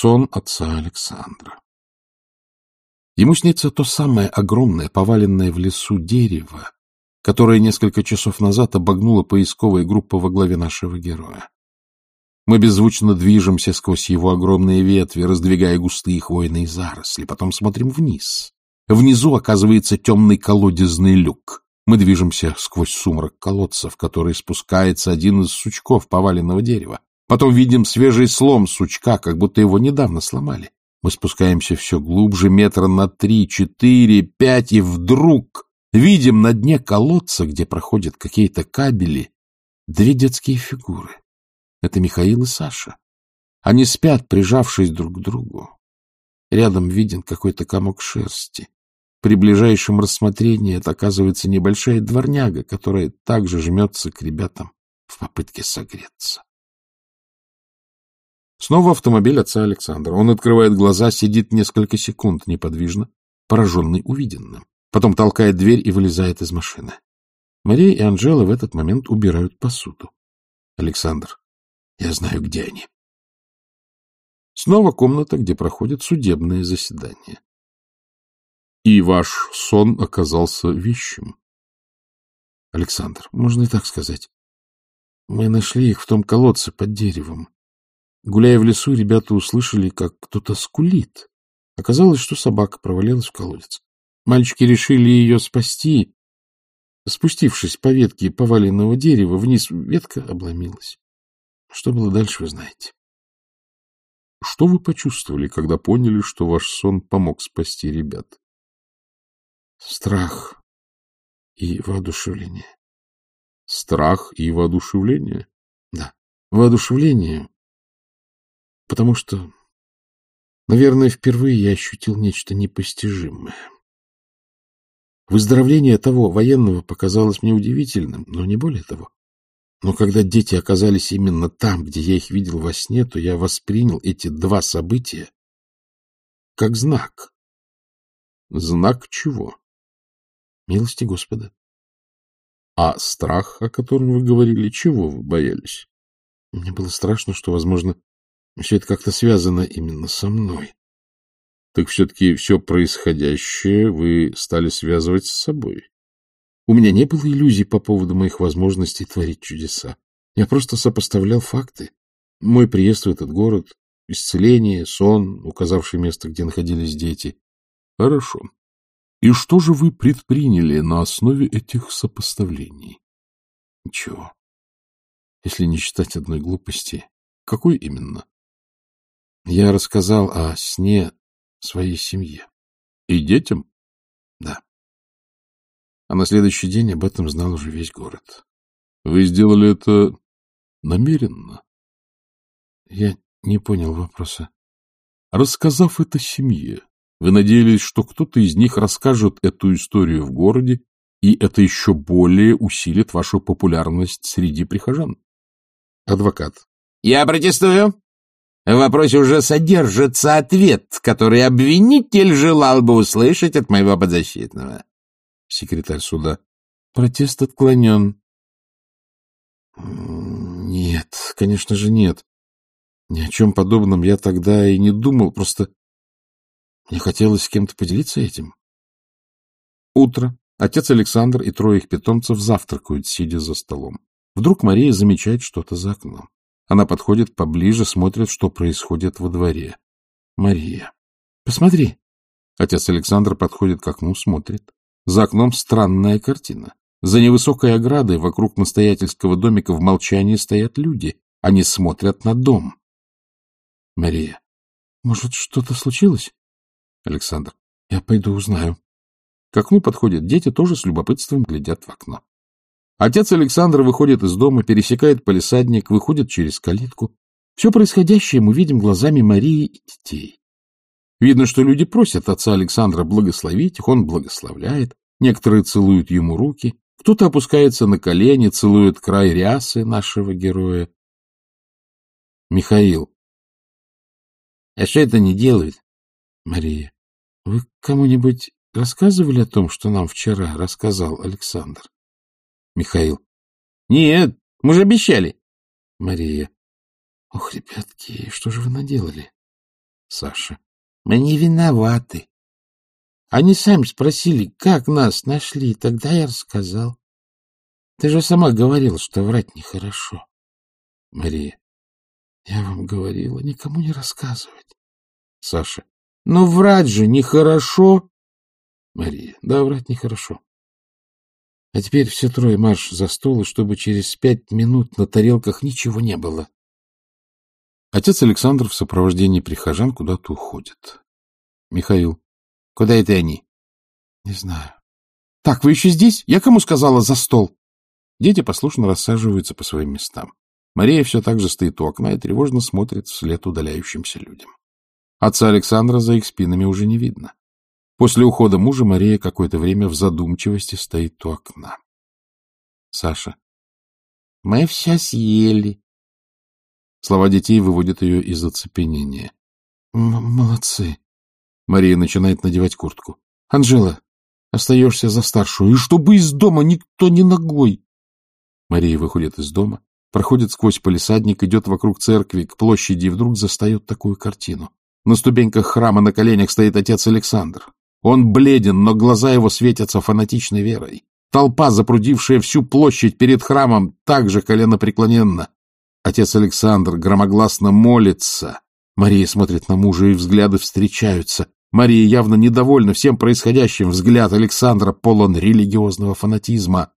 Сон отца Александра. Ему снится то самое огромное, поваленное в лесу дерево, которое несколько часов назад обогнула поисковая группа во главе нашего героя. Мы беззвучно движемся сквозь его огромные ветви, раздвигая густые хвойные заросли, потом смотрим вниз. Внизу оказывается темный колодезный люк. Мы движемся сквозь сумрак колодца, в который спускается один из сучков поваленного дерева. Потом видим свежий слом сучка, как будто его недавно сломали. Мы спускаемся все глубже, метра на три, четыре, пять, и вдруг видим на дне колодца, где проходят какие-то кабели, две детские фигуры. Это Михаил и Саша. Они спят, прижавшись друг к другу. Рядом виден какой-то комок шерсти. При ближайшем рассмотрении это оказывается небольшая дворняга, которая также жмется к ребятам в попытке согреться. Снова автомобиль отца Александра. Он открывает глаза, сидит несколько секунд неподвижно, пораженный увиденным. Потом толкает дверь и вылезает из машины. Мария и Анжела в этот момент убирают посуду. Александр, я знаю, где они. Снова комната, где проходит судебное заседание. И ваш сон оказался вещим. Александр, можно и так сказать. Мы нашли их в том колодце под деревом. Гуляя в лесу, ребята услышали, как кто-то скулит. Оказалось, что собака провалилась в колодец. Мальчики решили ее спасти. Спустившись по ветке поваленного дерева, вниз ветка обломилась. Что было дальше, вы знаете. Что вы почувствовали, когда поняли, что ваш сон помог спасти ребят? Страх и воодушевление. Страх и воодушевление? Да, воодушевление, потому что, наверное, впервые я ощутил нечто непостижимое. Выздоровление того военного показалось мне удивительным, но не более того. Но когда дети оказались именно там, где я их видел во сне, то я воспринял эти два события как знак. Знак чего? Милости Господа. А страх, о котором вы говорили, чего вы боялись? Мне было страшно, что, возможно, все это как-то связано именно со мной. Так все-таки все происходящее вы стали связывать с собой. У меня не было иллюзий по поводу моих возможностей творить чудеса. Я просто сопоставлял факты. Мой приезд в этот город, исцеление, сон, указавший место, где находились дети. Хорошо. И что же вы предприняли на основе этих сопоставлений? Ничего. Если не считать одной глупости. Какой именно? Я рассказал о сне своей семье. И детям? Да. А на следующий день об этом знал уже весь город. Вы сделали это намеренно? Я не понял вопроса. Рассказав это семье, вы надеялись, что кто-то из них расскажет эту историю в городе, и это еще более усилит вашу популярность среди прихожан? Адвокат. Я протестую. В вопросе уже содержится ответ, который обвинитель желал бы услышать от моего подзащитного. Секретарь суда. Протест отклонен. Нет, конечно же нет. Ни о чем подобном я тогда и не думал, просто мне хотелось с кем-то поделиться этим. Утро. Отец Александр и трое их питомцев завтракают, сидя за столом. Вдруг Мария замечает что-то за окном. Она подходит поближе, смотрит, что происходит во дворе. Мария. — Посмотри. Отец Александр подходит к окну, смотрит. За окном странная картина. За невысокой оградой вокруг настоятельского домика в молчании стоят люди. Они смотрят на дом. Мария. — Может, что-то случилось? Александр. — Я пойду узнаю. К окну подходят дети, тоже с любопытством глядят в окно. Отец Александра выходит из дома, пересекает полисадник, выходит через калитку. Все происходящее мы видим глазами Марии и детей. Видно, что люди просят отца Александра благословить их, он благословляет, некоторые целуют ему руки, кто-то опускается на колени, целует край рясы нашего героя. Михаил. А что это не делает? Мария. Вы кому-нибудь рассказывали о том, что нам вчера рассказал Александр? Михаил. — Нет, мы же обещали. Мария. — Ох, ребятки, что же вы наделали? Саша. Мы не виноваты. Они сами спросили, как нас нашли, тогда я рассказал. Ты же сама говорила, что врать нехорошо. Мария. Я вам говорила, никому не рассказывать. Саша. Но врать же нехорошо. Мария. Да, врать нехорошо. А теперь все трое марш за стол, и чтобы через пять минут на тарелках ничего не было. Отец Александр в сопровождении прихожан куда-то уходит. Михаил. Куда это они? Не знаю. Так, вы еще здесь? Я кому сказала за стол? Дети послушно рассаживаются по своим местам. Мария все так же стоит у окна и тревожно смотрит вслед удаляющимся людям. Отца Александра за их спинами уже не видно. После ухода мужа Мария какое-то время в задумчивости стоит у окна. Саша. Мы все съели. Слова детей выводят ее из оцепенения. — Молодцы. Мария начинает надевать куртку. — Анжела, остаешься за старшую, и чтобы из дома никто не ногой. Мария выходит из дома, проходит сквозь полисадник, идет вокруг церкви, к площади, и вдруг застает такую картину. На ступеньках храма на коленях стоит отец Александр. Он бледен, но глаза его светятся фанатичной верой. Толпа, запрудившая всю площадь перед храмом, также коленопреклоненна. Отец Александр громогласно молится. Мария смотрит на мужа, и взгляды встречаются. Мария явно недовольна всем происходящим. Взгляд Александра полон религиозного фанатизма.